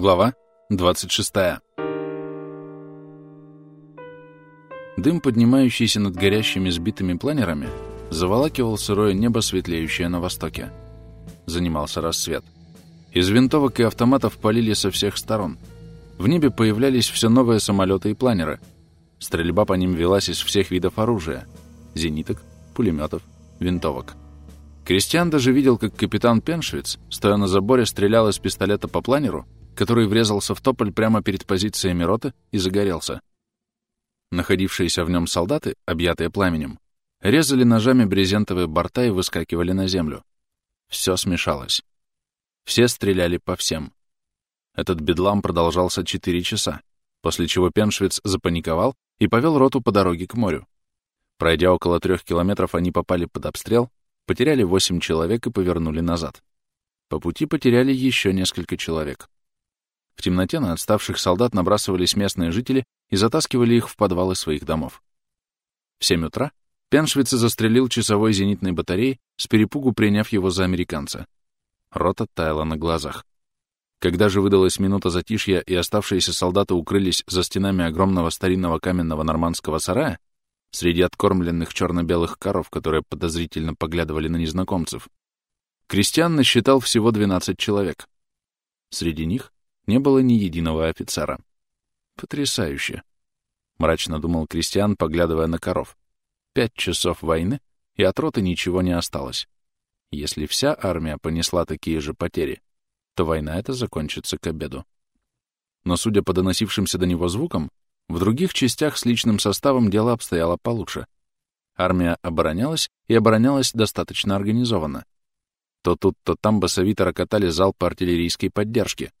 Глава 26. Дым, поднимающийся над горящими сбитыми планерами, заволакивал сырое небо, светлеющее на востоке. Занимался рассвет. Из винтовок и автоматов полили со всех сторон. В небе появлялись все новые самолеты и планеры. Стрельба по ним велась из всех видов оружия — зениток, пулеметов, винтовок. Кристиан даже видел, как капитан Пеншвиц, стоя на заборе, стрелял из пистолета по планеру — который врезался в тополь прямо перед позициями роты и загорелся. Находившиеся в нем солдаты, объятые пламенем, резали ножами брезентовые борта и выскакивали на землю. Все смешалось. Все стреляли по всем. Этот бедлам продолжался четыре часа, после чего Пеншвиц запаниковал и повел роту по дороге к морю. Пройдя около трех километров, они попали под обстрел, потеряли восемь человек и повернули назад. По пути потеряли еще несколько человек. В темноте на отставших солдат набрасывались местные жители и затаскивали их в подвалы своих домов. В 7 утра Пеншвице застрелил часовой зенитной батареей, с перепугу приняв его за американца. Рота таяла на глазах. Когда же выдалась минута затишья и оставшиеся солдаты укрылись за стенами огромного старинного каменного нормандского сарая, среди откормленных черно-белых коров, которые подозрительно поглядывали на незнакомцев, Кристиан насчитал всего 12 человек. Среди них не было ни единого офицера. Потрясающе, — мрачно думал Кристиан, поглядывая на коров. Пять часов войны, и от роты ничего не осталось. Если вся армия понесла такие же потери, то война эта закончится к обеду. Но, судя по доносившимся до него звукам, в других частях с личным составом дело обстояло получше. Армия оборонялась и оборонялась достаточно организованно. То тут, то там басовито рокотали залпы артиллерийской поддержки,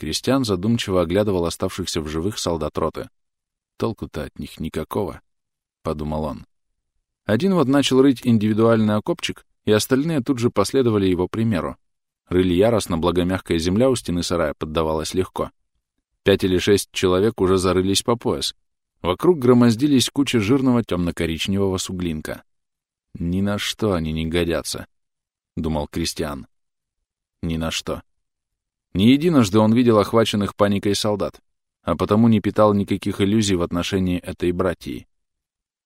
Кристиан задумчиво оглядывал оставшихся в живых солдат роты. «Толку-то от них никакого», — подумал он. Один вот начал рыть индивидуальный окопчик, и остальные тут же последовали его примеру. Рыли яростно, благо мягкая земля у стены сарая поддавалась легко. Пять или шесть человек уже зарылись по пояс. Вокруг громоздились куча жирного темно-коричневого суглинка. «Ни на что они не годятся», — думал Кристиан. «Ни на что». Не единожды он видел охваченных паникой солдат, а потому не питал никаких иллюзий в отношении этой братьи.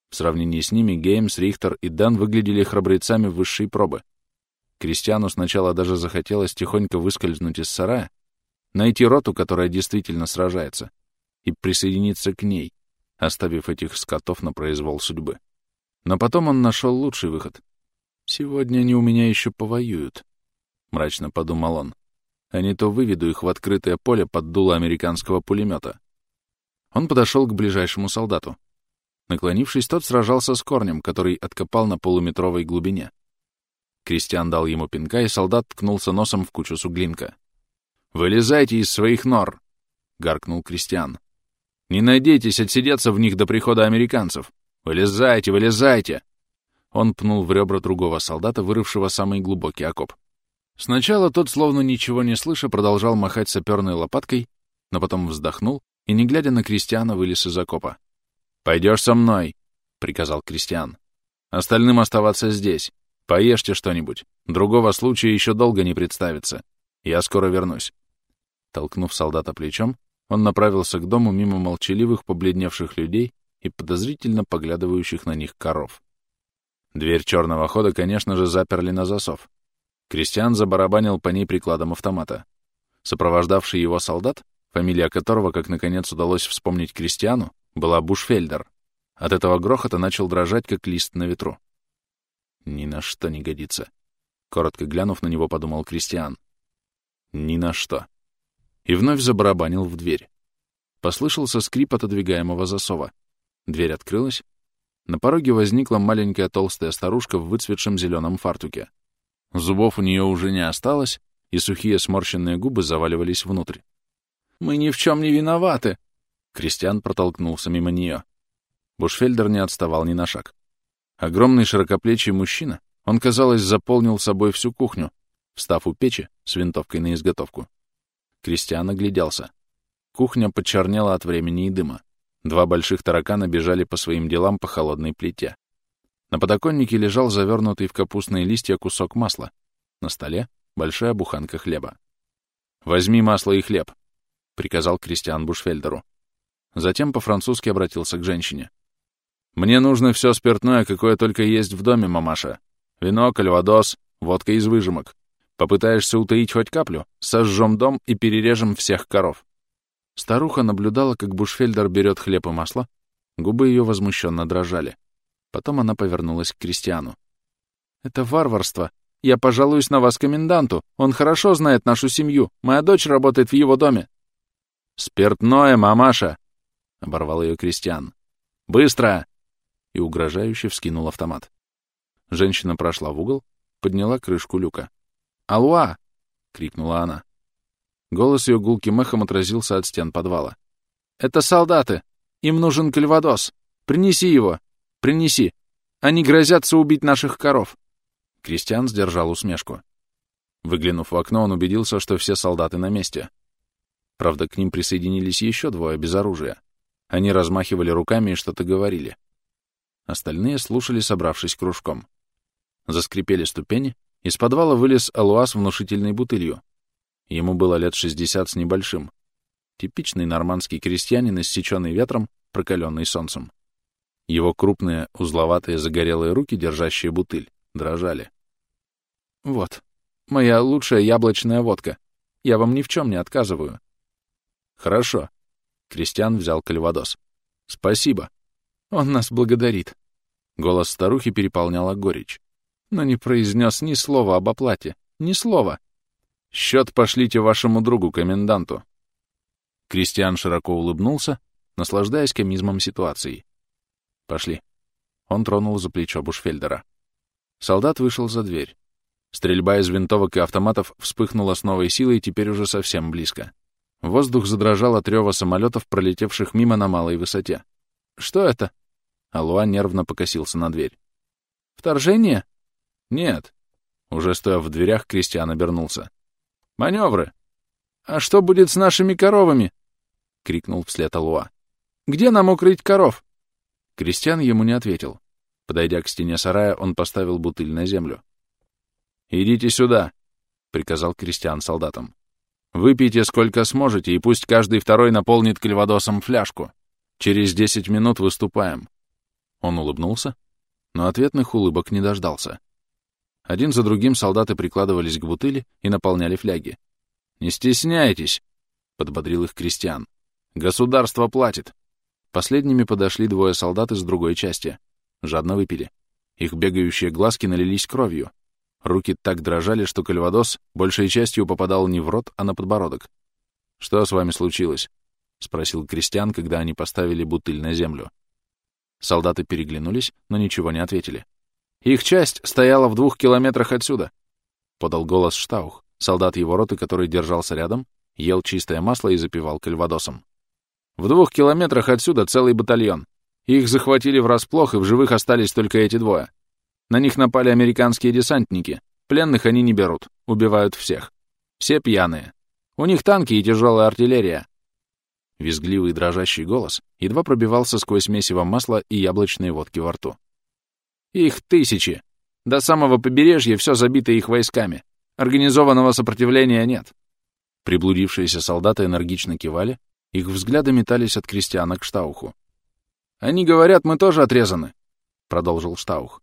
В сравнении с ними Геймс, Рихтер и Дан выглядели храбрецами высшей пробы. Кристиану сначала даже захотелось тихонько выскользнуть из сарая, найти роту, которая действительно сражается, и присоединиться к ней, оставив этих скотов на произвол судьбы. Но потом он нашел лучший выход. «Сегодня они у меня еще повоюют», — мрачно подумал он а не то выведу их в открытое поле под дуло американского пулемета. Он подошел к ближайшему солдату. Наклонившись, тот сражался с корнем, который откопал на полуметровой глубине. Кристиан дал ему пинка, и солдат ткнулся носом в кучу суглинка. «Вылезайте из своих нор!» — гаркнул Кристиан. «Не надейтесь отсидеться в них до прихода американцев! Вылезайте, вылезайте!» Он пнул в ребра другого солдата, вырывшего самый глубокий окоп. Сначала тот, словно ничего не слыша, продолжал махать саперной лопаткой, но потом вздохнул и, не глядя на Кристиана, вылез из окопа. «Пойдешь со мной», — приказал Кристиан. «Остальным оставаться здесь. Поешьте что-нибудь. Другого случая еще долго не представится. Я скоро вернусь». Толкнув солдата плечом, он направился к дому мимо молчаливых, побледневших людей и подозрительно поглядывающих на них коров. Дверь черного хода, конечно же, заперли на засов. Кристиан забарабанил по ней прикладом автомата. Сопровождавший его солдат, фамилия которого, как наконец удалось вспомнить Кристиану, была Бушфельдер. От этого грохота начал дрожать, как лист на ветру. «Ни на что не годится», — коротко глянув на него, подумал Кристиан. «Ни на что». И вновь забарабанил в дверь. Послышался скрип отодвигаемого засова. Дверь открылась. На пороге возникла маленькая толстая старушка в выцветшем зеленом фартуке. Зубов у нее уже не осталось, и сухие сморщенные губы заваливались внутрь. «Мы ни в чем не виноваты!» Кристиан протолкнулся мимо нее. Бушфельдер не отставал ни на шаг. Огромный широкоплечий мужчина, он, казалось, заполнил собой всю кухню, встав у печи с винтовкой на изготовку. Кристиан огляделся. Кухня почернела от времени и дыма. Два больших таракана бежали по своим делам по холодной плите. На подоконнике лежал завернутый в капустные листья кусок масла. На столе — большая буханка хлеба. «Возьми масло и хлеб», — приказал Кристиан Бушфельдеру. Затем по-французски обратился к женщине. «Мне нужно все спиртное, какое только есть в доме, мамаша. Вино, кальвадос, водка из выжимок. Попытаешься утаить хоть каплю, сожжем дом и перережем всех коров». Старуха наблюдала, как Бушфельдер берет хлеб и масло. Губы ее возмущенно дрожали. Потом она повернулась к Кристиану. «Это варварство. Я пожалуюсь на вас коменданту. Он хорошо знает нашу семью. Моя дочь работает в его доме». «Спиртное, мамаша!» — оборвал ее Кристиан. «Быстро!» И угрожающе вскинул автомат. Женщина прошла в угол, подняла крышку люка. «Алуа!» — крикнула она. Голос ее гулким эхом отразился от стен подвала. «Это солдаты! Им нужен кальвадос! Принеси его! Принеси! Они грозятся убить наших коров!» Кристиан сдержал усмешку. Выглянув в окно, он убедился, что все солдаты на месте. Правда, к ним присоединились еще двое без оружия. Они размахивали руками и что-то говорили. Остальные слушали, собравшись кружком. Заскрипели ступени, из подвала вылез Алуаз внушительной бутылью. Ему было лет шестьдесят с небольшим. Типичный нормандский крестьянин, иссеченный ветром, прокаленный солнцем. Его крупные, узловатые, загорелые руки, держащие бутыль, дрожали. «Вот, моя лучшая яблочная водка. Я вам ни в чем не отказываю. Хорошо. Кристиан взял кальвадос. Спасибо. Он нас благодарит. Голос старухи переполняла горечь. Но не произнес ни слова об оплате. Ни слова. Счет пошлите вашему другу, коменданту. Кристиан широко улыбнулся, наслаждаясь комизмом ситуации. Пошли. Он тронул за плечо Бушфельдера. Солдат вышел за дверь. Стрельба из винтовок и автоматов вспыхнула с новой силой теперь уже совсем близко. Воздух задрожал от рева самолетов, пролетевших мимо на малой высоте. «Что это?» Алуа нервно покосился на дверь. «Вторжение?» «Нет». Уже стоя в дверях, Кристиан обернулся. «Маневры!» «А что будет с нашими коровами?» — крикнул вслед Алуа. «Где нам укрыть коров?» Кристиан ему не ответил. Подойдя к стене сарая, он поставил бутыль на землю. «Идите сюда!» — приказал Кристиан солдатам. Выпейте сколько сможете, и пусть каждый второй наполнит кальвадосом фляжку. Через десять минут выступаем». Он улыбнулся, но ответных улыбок не дождался. Один за другим солдаты прикладывались к бутыли и наполняли фляги. «Не стесняйтесь!» — подбодрил их крестьян. «Государство платит!» Последними подошли двое солдат из другой части. Жадно выпили. Их бегающие глазки налились кровью. Руки так дрожали, что кальвадос большей частью попадал не в рот, а на подбородок. «Что с вами случилось?» — спросил Кристиан, когда они поставили бутыль на землю. Солдаты переглянулись, но ничего не ответили. «Их часть стояла в двух километрах отсюда», — подал голос Штаух, солдат его роты, который держался рядом, ел чистое масло и запивал кальвадосом. «В двух километрах отсюда целый батальон. Их захватили врасплох, и в живых остались только эти двое. На них напали американские десантники. Пленных они не берут, убивают всех. Все пьяные. У них танки и тяжелая артиллерия. Визгливый дрожащий голос едва пробивался сквозь месиво масла и яблочной водки во рту. Их тысячи. До самого побережья все забито их войсками. Организованного сопротивления нет. Приблудившиеся солдаты энергично кивали, их взгляды метались от крестьяна к Штауху. «Они говорят, мы тоже отрезаны», — продолжил Штаух.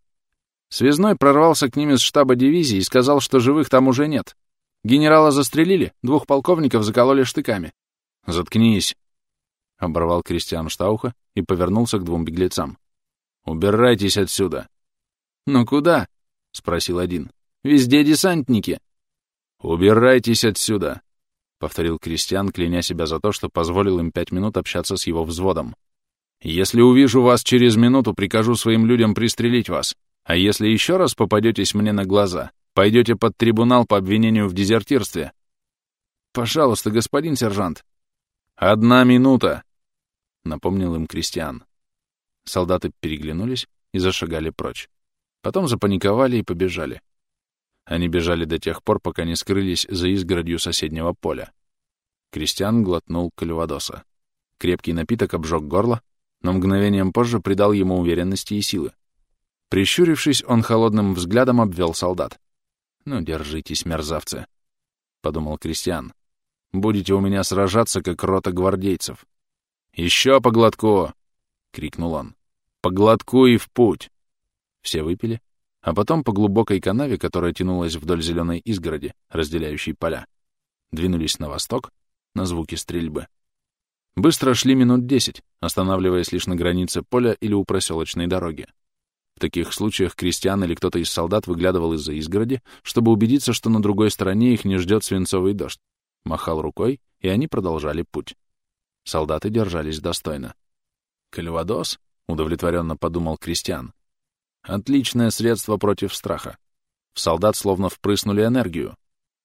Связной прорвался к ним из штаба дивизии и сказал, что живых там уже нет. Генерала застрелили, двух полковников закололи штыками. «Заткнись!» — оборвал Кристиан Штауха и повернулся к двум беглецам. «Убирайтесь отсюда!» «Ну куда?» — спросил один. «Везде десантники!» «Убирайтесь отсюда!» — повторил Кристиан, кляня себя за то, что позволил им пять минут общаться с его взводом. «Если увижу вас через минуту, прикажу своим людям пристрелить вас. А если еще раз попадетесь мне на глаза, пойдете под трибунал по обвинению в дезертирстве. Пожалуйста, господин сержант. Одна минута, напомнил им Кристиан. Солдаты переглянулись и зашагали прочь. Потом запаниковали и побежали. Они бежали до тех пор, пока не скрылись за изгородью соседнего поля. Кристиан глотнул кальвадоса. Крепкий напиток обжег горло, но мгновением позже придал ему уверенности и силы. Прищурившись, он холодным взглядом обвел солдат. «Ну, держитесь, мерзавцы», — подумал Кристиан. Будете у меня сражаться, как рота гвардейцев. «Еще по глотку!» — крикнул он. «По глотку и в путь!» Все выпили, а потом по глубокой канаве, которая тянулась вдоль зеленой изгороди, разделяющей поля, двинулись на восток, на звуки стрельбы. Быстро шли минут десять, останавливаясь лишь на границе поля или у проселочной дороги. В таких случаях крестьян или кто-то из солдат выглядывал из-за изгороди, чтобы убедиться, что на другой стороне их не ждет свинцовый дождь, махал рукой, и они продолжали путь. Солдаты держались достойно. «Кальвадос?» — удовлетворенно подумал крестьян. «Отличное средство против страха. В солдат словно впрыснули энергию.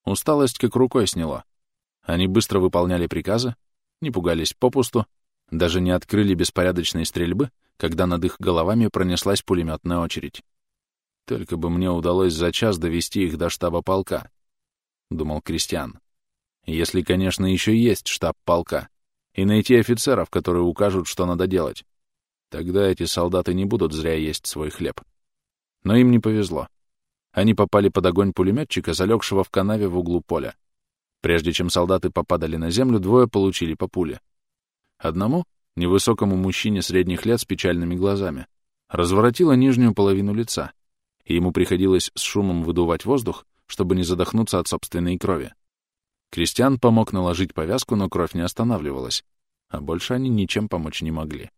Усталость как рукой сняло. Они быстро выполняли приказы, не пугались попусту, даже не открыли беспорядочной стрельбы, когда над их головами пронеслась пулеметная очередь. Только бы мне удалось за час довести их до штаба полка, — думал Кристиан. Если, конечно, еще есть штаб полка, и найти офицеров, которые укажут, что надо делать. Тогда эти солдаты не будут зря есть свой хлеб. Но им не повезло. Они попали под огонь пулеметчика, залегшего в канаве в углу поля. Прежде чем солдаты попадали на землю, двое получили по пуле. Одному, невысокому мужчине средних лет с печальными глазами, разворотило нижнюю половину лица, и ему приходилось с шумом выдувать воздух, чтобы не задохнуться от собственной крови. Кристиан помог наложить повязку, но кровь не останавливалась, а больше они ничем помочь не могли.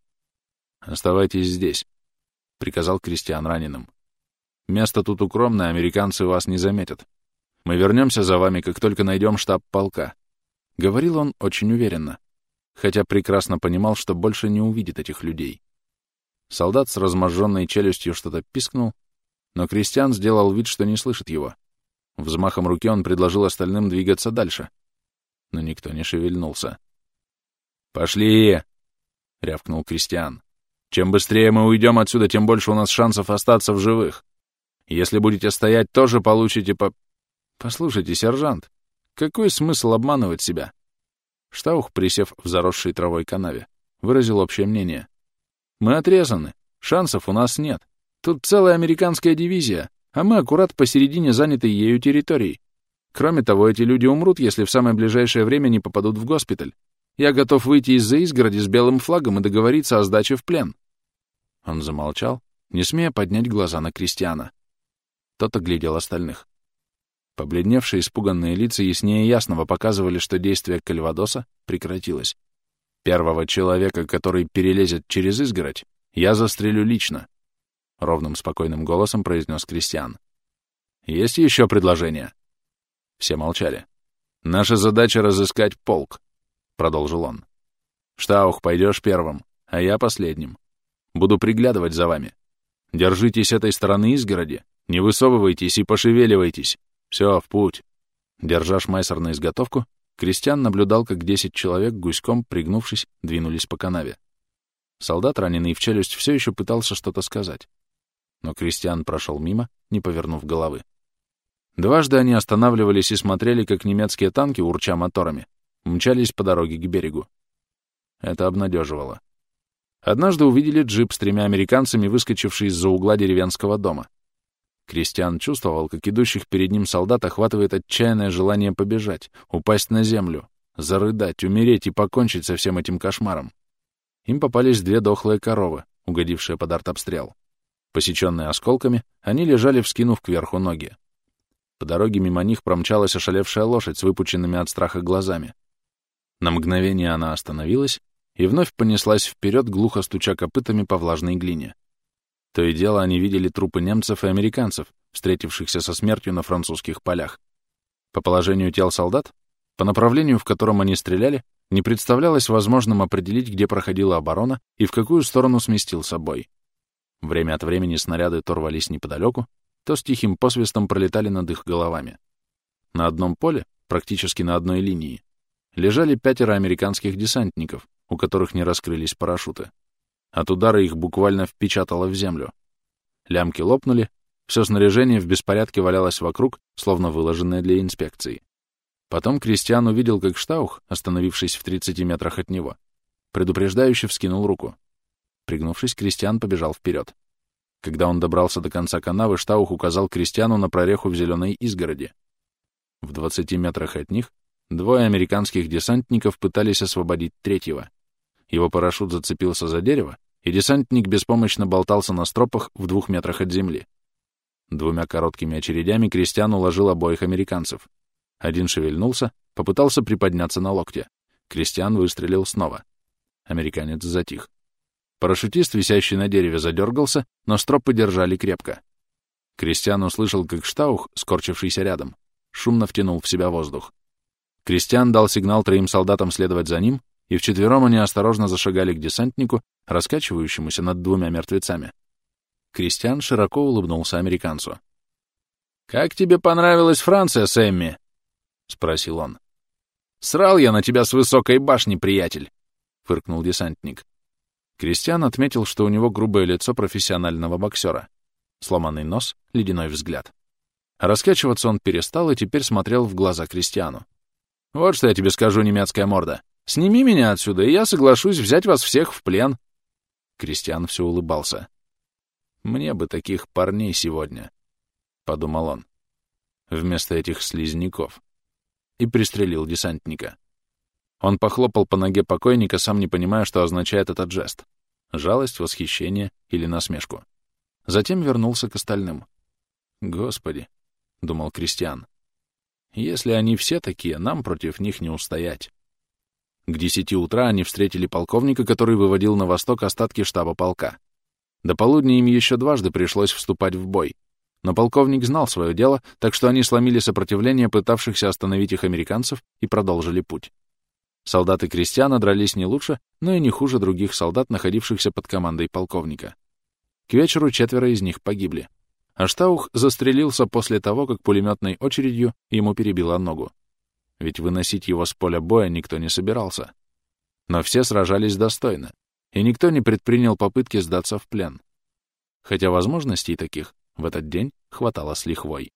«Оставайтесь здесь», — приказал Кристиан раненым. «Место тут укромное, американцы вас не заметят. Мы вернемся за вами, как только найдем штаб полка». Говорил он очень уверенно, хотя прекрасно понимал, что больше не увидит этих людей. Солдат с разможженной челюстью что-то пискнул, но Кристиан сделал вид, что не слышит его. Взмахом руки он предложил остальным двигаться дальше, но никто не шевельнулся. «Пошли!» — рявкнул Кристиан. «Чем быстрее мы уйдем отсюда, тем больше у нас шансов остаться в живых. Если будете стоять, тоже получите по...» «Послушайте, сержант, какой смысл обманывать себя?» Штаух, присев в заросшей травой канаве, выразил общее мнение. «Мы отрезаны. Шансов у нас нет. Тут целая американская дивизия, а мы аккурат посередине занятой ею территории. Кроме того, эти люди умрут, если в самое ближайшее время не попадут в госпиталь. Я готов выйти из-за изгороди с белым флагом и договориться о сдаче в плен». Он замолчал, не смея поднять глаза на Кристиана. Тот оглядел остальных. Побледневшие испуганные лица яснее ясного показывали, что действие Кальвадоса прекратилось. Первого человека, который перелезет через изгородь, я застрелю лично, — ровным спокойным голосом произнес Кристиан. Есть еще предложение? Все молчали. Наша задача — разыскать полк, — продолжил он. Штаух, пойдешь первым, а я последним. Буду приглядывать за вами. Держитесь этой стороны изгороди, не высовывайтесь и пошевеливайтесь. Все, в путь. Держа шмайсер на изготовку, Кристиан наблюдал, как десять человек, гуськом пригнувшись, двинулись по канаве. Солдат, раненый в челюсть, все еще пытался что-то сказать. Но Кристиан прошел мимо, не повернув головы. Дважды они останавливались и смотрели, как немецкие танки, урча моторами, мчались по дороге к берегу. Это обнадеживало. Однажды увидели джип с тремя американцами, выскочивший из-за угла деревенского дома. Кристиан чувствовал, как идущих перед ним солдат охватывает отчаянное желание побежать, упасть на землю, зарыдать, умереть и покончить со всем этим кошмаром. Им попались две дохлые коровы, угодившие под артобстрел. Посеченные осколками, они лежали, вскинув кверху ноги. По дороге мимо них промчалась ошалевшая лошадь с выпученными от страха глазами. На мгновение она остановилась и вновь понеслась вперед, глухо стуча копытами по влажной глине. То и дело они видели трупы немцев и американцев, встретившихся со смертью на французских полях. По положению тел солдат, по направлению, в котором они стреляли, не представлялось возможным определить, где проходила оборона и в какую сторону сместился бой. Время от времени снаряды то рвались неподалеку, то с тихим посвистом пролетали над их головами. На одном поле, практически на одной линии, лежали пятеро американских десантников, у которых не раскрылись парашюты. От удара их буквально впечатало в землю. Лямки лопнули, все снаряжение в беспорядке валялось вокруг, словно выложенное для инспекции. Потом Кристиан увидел, как Штаух, остановившись в 30 метрах от него, предупреждающе вскинул руку. Пригнувшись, Кристиан побежал вперед. Когда он добрался до конца канавы, Штаух указал Кристиану на прореху в зеленой изгороди. В 20 метрах от них Двое американских десантников пытались освободить третьего. Его парашют зацепился за дерево, и десантник беспомощно болтался на стропах в двух метрах от земли. Двумя короткими очередями Кристиан уложил обоих американцев. Один шевельнулся, попытался приподняться на локте. Кристиан выстрелил снова. Американец затих. Парашютист, висящий на дереве, задергался, но стропы держали крепко. Кристиан услышал, как Штаух, скорчившийся рядом, шумно втянул в себя воздух. Кристиан дал сигнал троим солдатам следовать за ним, и вчетвером они осторожно зашагали к десантнику, раскачивающемуся над двумя мертвецами. Кристиан широко улыбнулся американцу. «Как тебе понравилась Франция, Сэмми?» — спросил он. «Срал я на тебя с высокой башни, приятель!» — фыркнул десантник. Кристиан отметил, что у него грубое лицо профессионального боксера, сломанный нос, ледяной взгляд. Раскачиваться он перестал и теперь смотрел в глаза Кристиану. Вот что я тебе скажу, немецкая морда. Сними меня отсюда, и я соглашусь взять вас всех в плен. Кристиан все улыбался. Мне бы таких парней сегодня, — подумал он, — вместо этих слизняков. И пристрелил десантника. Он похлопал по ноге покойника, сам не понимая, что означает этот жест. Жалость, восхищение или насмешку. Затем вернулся к остальным. «Господи», — думал Кристиан, если они все такие, нам против них не устоять. К десяти утра они встретили полковника, который выводил на восток остатки штаба полка. До полудня им еще дважды пришлось вступать в бой. Но полковник знал свое дело, так что они сломили сопротивление пытавшихся остановить их американцев и продолжили путь. Солдаты крестьяна дрались не лучше, но и не хуже других солдат, находившихся под командой полковника. К вечеру четверо из них погибли. Аштаух застрелился после того, как пулеметной очередью ему перебило ногу. Ведь выносить его с поля боя никто не собирался. Но все сражались достойно, и никто не предпринял попытки сдаться в плен. Хотя возможностей таких в этот день хватало с лихвой.